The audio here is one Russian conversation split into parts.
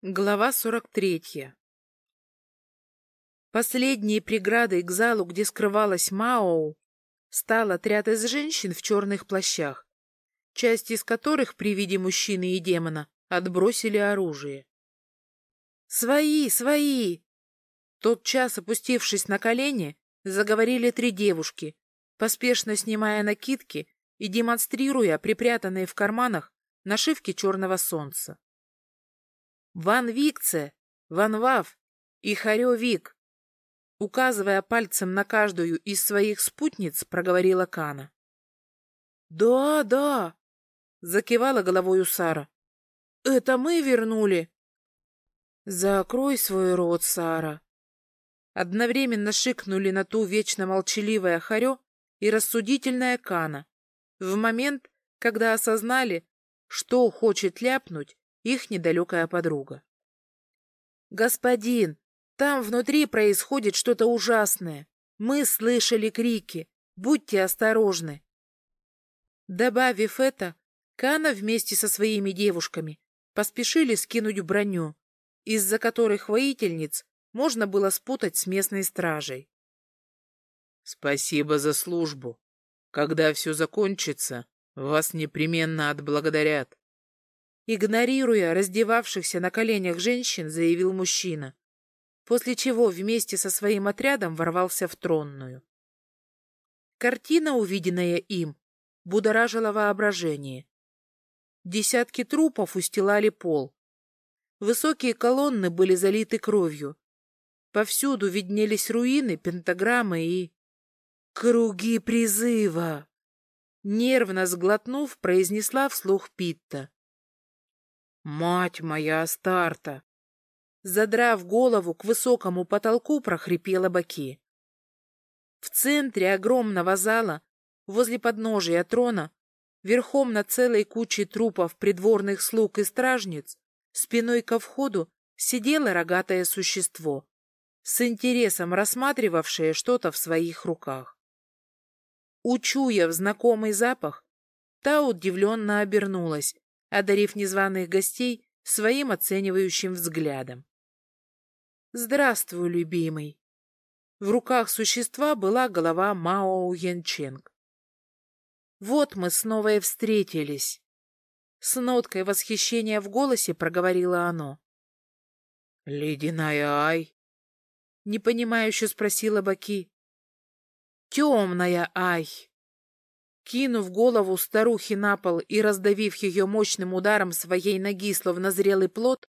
Глава 43 Последней преградой к залу, где скрывалась Маоу, стал отряд из женщин в черных плащах, часть из которых при виде мужчины и демона отбросили оружие. «Свои, свои!» Тот час, опустившись на колени, заговорили три девушки, поспешно снимая накидки и демонстрируя припрятанные в карманах нашивки черного солнца. Ван Викце, Ван Вав и Харё Вик. Указывая пальцем на каждую из своих спутниц, проговорила Кана. «Да, да!» — закивала головой Сара. «Это мы вернули!» «Закрой свой рот, Сара!» Одновременно шикнули на ту вечно молчаливая Харё и рассудительная Кана в момент, когда осознали, что хочет ляпнуть их недалекая подруга. «Господин, там внутри происходит что-то ужасное. Мы слышали крики. Будьте осторожны». Добавив это, Кана вместе со своими девушками поспешили скинуть броню, из-за которых воительниц можно было спутать с местной стражей. «Спасибо за службу. Когда все закончится, вас непременно отблагодарят», Игнорируя раздевавшихся на коленях женщин, заявил мужчина, после чего вместе со своим отрядом ворвался в тронную. Картина, увиденная им, будоражила воображение. Десятки трупов устилали пол. Высокие колонны были залиты кровью. Повсюду виднелись руины, пентаграммы и... «Круги призыва!» Нервно сглотнув, произнесла вслух Питта. «Мать моя Астарта!» Задрав голову к высокому потолку, прохрипела Баки. В центре огромного зала, возле подножия трона, верхом на целой куче трупов придворных слуг и стражниц, спиной ко входу сидело рогатое существо, с интересом рассматривавшее что-то в своих руках. Учуяв знакомый запах, та удивленно обернулась, одарив незваных гостей своим оценивающим взглядом. «Здравствуй, любимый!» В руках существа была голова Мао Янченг. «Вот мы снова и встретились!» С ноткой восхищения в голосе проговорило оно. «Ледяная Ай?» Непонимающе спросила Баки. «Темная Ай!» Кинув голову старухи на пол и раздавив ее мощным ударом своей ноги, словно зрелый плод,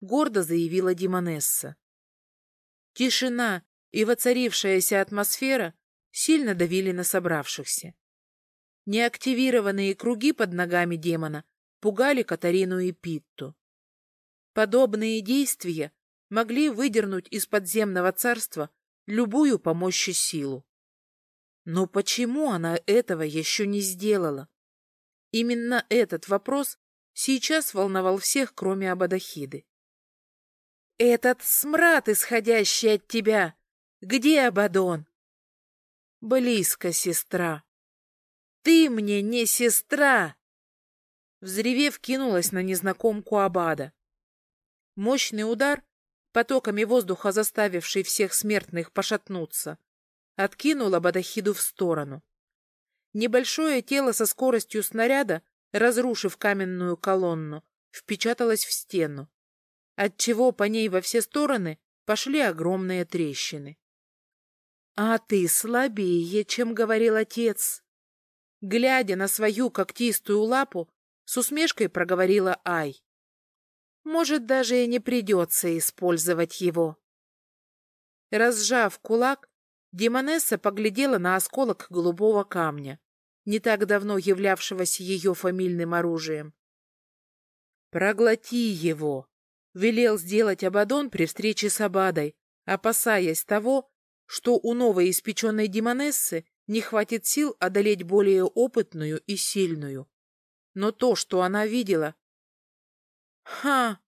гордо заявила Димонесса. Тишина и воцарившаяся атмосфера сильно давили на собравшихся. Неактивированные круги под ногами демона пугали Катарину и Питту. Подобные действия могли выдернуть из подземного царства любую помощь силу. Но почему она этого еще не сделала? Именно этот вопрос сейчас волновал всех, кроме Абадахиды. «Этот смрад, исходящий от тебя! Где Абадон?» «Близко, сестра!» «Ты мне не сестра!» Взревев, кинулась на незнакомку Абада. Мощный удар, потоками воздуха заставивший всех смертных пошатнуться, откинула Бадахиду в сторону. Небольшое тело со скоростью снаряда, разрушив каменную колонну, впечаталось в стену, отчего по ней во все стороны пошли огромные трещины. — А ты слабее, чем говорил отец. Глядя на свою когтистую лапу, с усмешкой проговорила Ай. Может, даже и не придется использовать его. Разжав кулак, Демонесса поглядела на осколок голубого камня, не так давно являвшегося ее фамильным оружием. «Проглоти его!» — велел сделать Абадон при встрече с Абадой, опасаясь того, что у новой испеченной демонессы не хватит сил одолеть более опытную и сильную. Но то, что она видела... «Ха!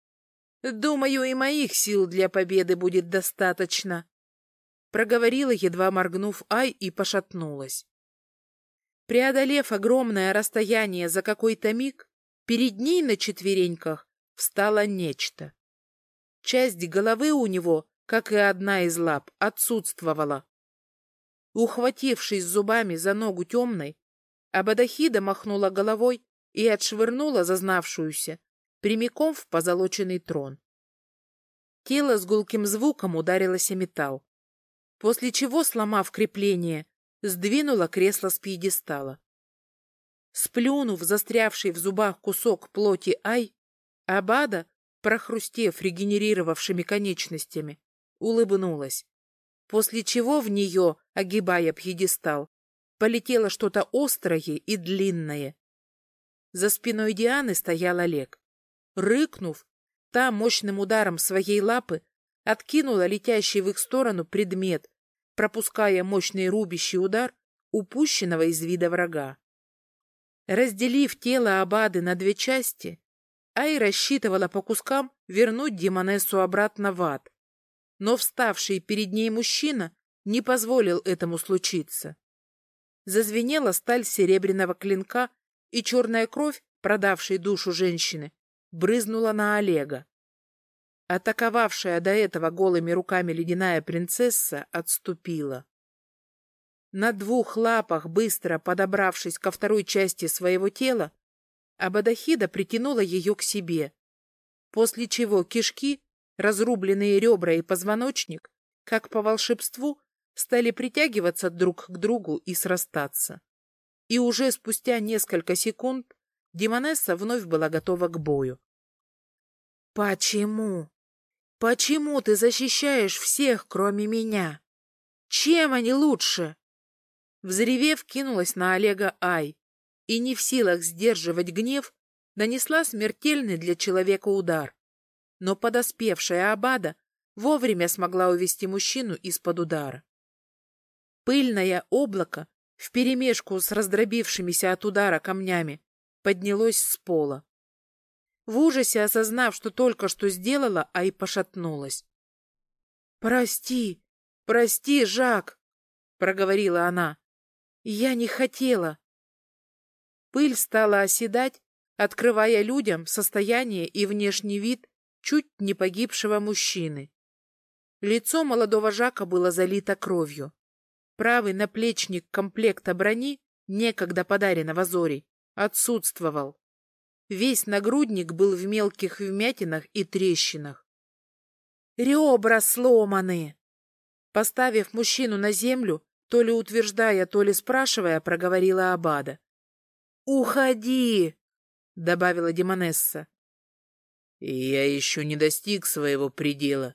Думаю, и моих сил для победы будет достаточно!» Проговорила, едва моргнув Ай, и пошатнулась. Преодолев огромное расстояние за какой-то миг, перед ней на четвереньках встало нечто. Часть головы у него, как и одна из лап, отсутствовала. Ухватившись зубами за ногу темной, Абадахида махнула головой и отшвырнула зазнавшуюся прямиком в позолоченный трон. Тело с гулким звуком ударилось о металл, после чего, сломав крепление, сдвинула кресло с пьедестала. Сплюнув застрявший в зубах кусок плоти Ай, Абада, прохрустев регенерировавшими конечностями, улыбнулась, после чего в нее, огибая пьедестал, полетело что-то острое и длинное. За спиной Дианы стоял Олег. Рыкнув, та мощным ударом своей лапы откинула летящий в их сторону предмет, пропуская мощный рубящий удар упущенного из вида врага. Разделив тело Абады на две части, Ай рассчитывала по кускам вернуть Демонессу обратно в ад. Но вставший перед ней мужчина не позволил этому случиться. Зазвенела сталь серебряного клинка, и черная кровь, продавшей душу женщины, брызнула на Олега. Атаковавшая до этого голыми руками ледяная принцесса отступила. На двух лапах, быстро подобравшись ко второй части своего тела, Абадахида притянула ее к себе, после чего кишки, разрубленные ребра и позвоночник, как по волшебству, стали притягиваться друг к другу и срастаться. И уже спустя несколько секунд Демонесса вновь была готова к бою. «Почему? Почему ты защищаешь всех, кроме меня? Чем они лучше?» Взревев, кинулась на Олега Ай и, не в силах сдерживать гнев, нанесла смертельный для человека удар. Но подоспевшая Абада вовремя смогла увести мужчину из-под удара. Пыльное облако, вперемешку с раздробившимися от удара камнями, поднялось с пола. В ужасе осознав, что только что сделала, Ай пошатнулась. «Прости, прости, Жак!» — проговорила она. Я не хотела. Пыль стала оседать, открывая людям состояние и внешний вид чуть не погибшего мужчины. Лицо молодого Жака было залито кровью. Правый наплечник комплекта брони, некогда подаренного Зори, отсутствовал. Весь нагрудник был в мелких вмятинах и трещинах. Ребра сломаны. Поставив мужчину на землю, то ли утверждая, то ли спрашивая, проговорила Абада. «Уходи!» — добавила Демонесса. «Я еще не достиг своего предела.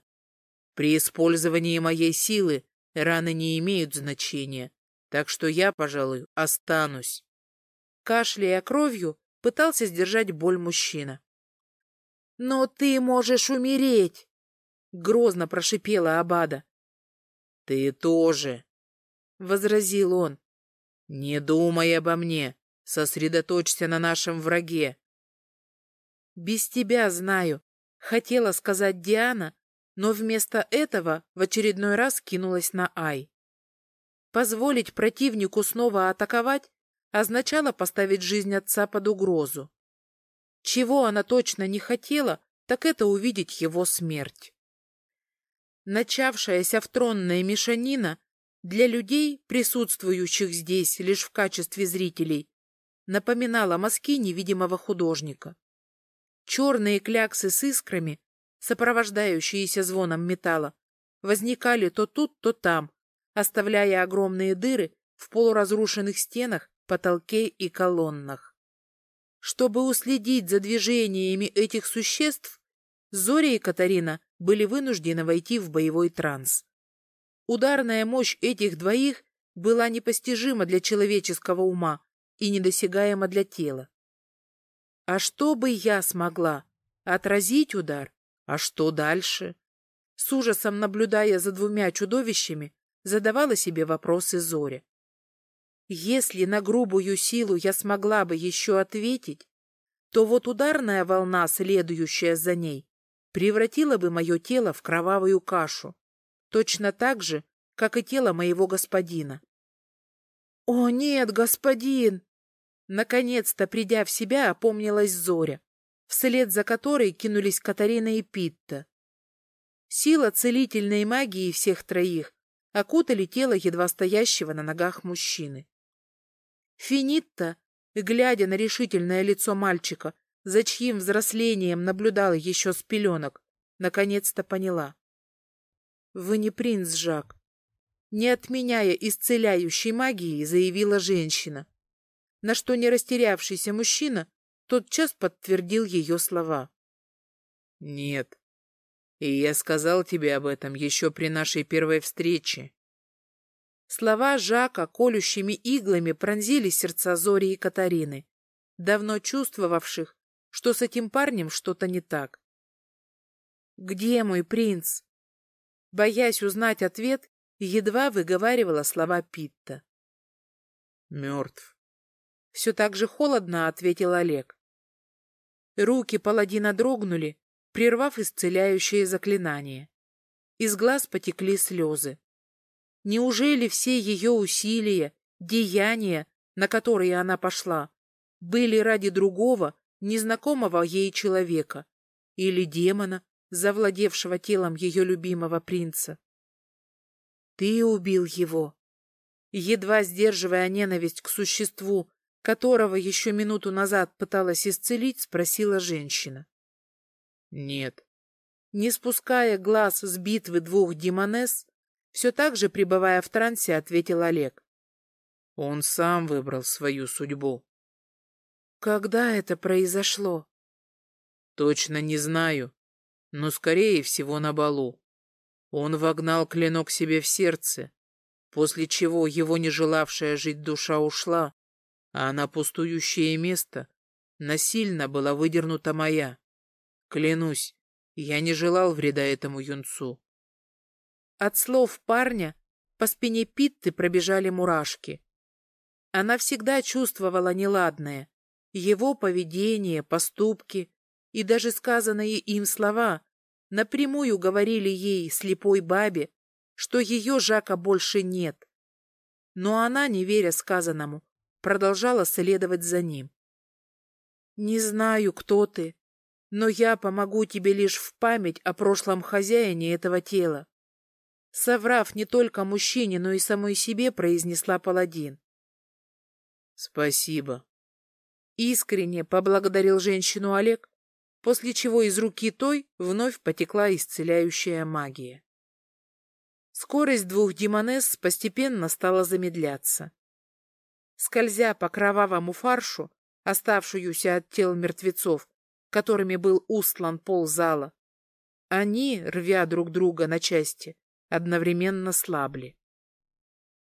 При использовании моей силы раны не имеют значения, так что я, пожалуй, останусь». Кашляя кровью, пытался сдержать боль мужчина. «Но ты можешь умереть!» — грозно прошипела Абада. «Ты тоже!» — возразил он. «Не думай обо мне, сосредоточься на нашем враге». «Без тебя знаю», — хотела сказать Диана, но вместо этого в очередной раз кинулась на Ай. Позволить противнику снова атаковать означало поставить жизнь отца под угрозу. Чего она точно не хотела, так это увидеть его смерть. Начавшаяся в тронная мешанина для людей, присутствующих здесь лишь в качестве зрителей, напоминала мазки невидимого художника. Черные кляксы с искрами, сопровождающиеся звоном металла, возникали то тут, то там, оставляя огромные дыры в полуразрушенных стенах, потолке и колоннах. Чтобы уследить за движениями этих существ, Зоря и Катарина были вынуждены войти в боевой транс. Ударная мощь этих двоих была непостижима для человеческого ума и недосягаема для тела. А что бы я смогла? Отразить удар? А что дальше? С ужасом наблюдая за двумя чудовищами, задавала себе вопросы Зоря. Если на грубую силу я смогла бы еще ответить, то вот ударная волна, следующая за ней, превратила бы мое тело в кровавую кашу точно так же, как и тело моего господина. «О, нет, господин!» Наконец-то, придя в себя, опомнилась Зоря, вслед за которой кинулись Катарина и Питта. Сила целительной магии всех троих окутали тело едва стоящего на ногах мужчины. Финитта, глядя на решительное лицо мальчика, за чьим взрослением наблюдала еще с пеленок, наконец-то поняла. «Вы не принц, Жак», — не отменяя исцеляющей магии, заявила женщина, на что не растерявшийся мужчина тотчас подтвердил ее слова. «Нет, и я сказал тебе об этом еще при нашей первой встрече». Слова Жака колющими иглами пронзили сердца Зори и Катарины, давно чувствовавших, что с этим парнем что-то не так. «Где мой принц?» Боясь узнать ответ, едва выговаривала слова Питта. «Мертв». Все так же холодно ответил Олег. Руки паладина дрогнули, прервав исцеляющее заклинание. Из глаз потекли слезы. Неужели все ее усилия, деяния, на которые она пошла, были ради другого, незнакомого ей человека или демона, завладевшего телом ее любимого принца? Ты убил его. Едва сдерживая ненависть к существу, которого еще минуту назад пыталась исцелить, спросила женщина. Нет. Не спуская глаз с битвы двух демонесс, все так же пребывая в трансе, ответил Олег. Он сам выбрал свою судьбу. Когда это произошло? Точно не знаю, но скорее всего на балу. Он вогнал клинок себе в сердце, после чего его не желавшая жить душа ушла, а на пустующее место насильно была выдернута моя. Клянусь, я не желал вреда этому юнцу. От слов парня по спине Питты пробежали мурашки. Она всегда чувствовала неладное, его поведение, поступки и даже сказанные им слова напрямую говорили ей, слепой бабе, что ее Жака больше нет. Но она, не веря сказанному, продолжала следовать за ним. «Не знаю, кто ты, но я помогу тебе лишь в память о прошлом хозяине этого тела». Соврав не только мужчине, но и самой себе, произнесла паладин. «Спасибо», Искренне поблагодарил женщину Олег, после чего из руки той вновь потекла исцеляющая магия. Скорость двух демонесс постепенно стала замедляться. Скользя по кровавому фаршу, оставшуюся от тел мертвецов, которыми был устлан пол зала, они, рвя друг друга на части, одновременно слабли.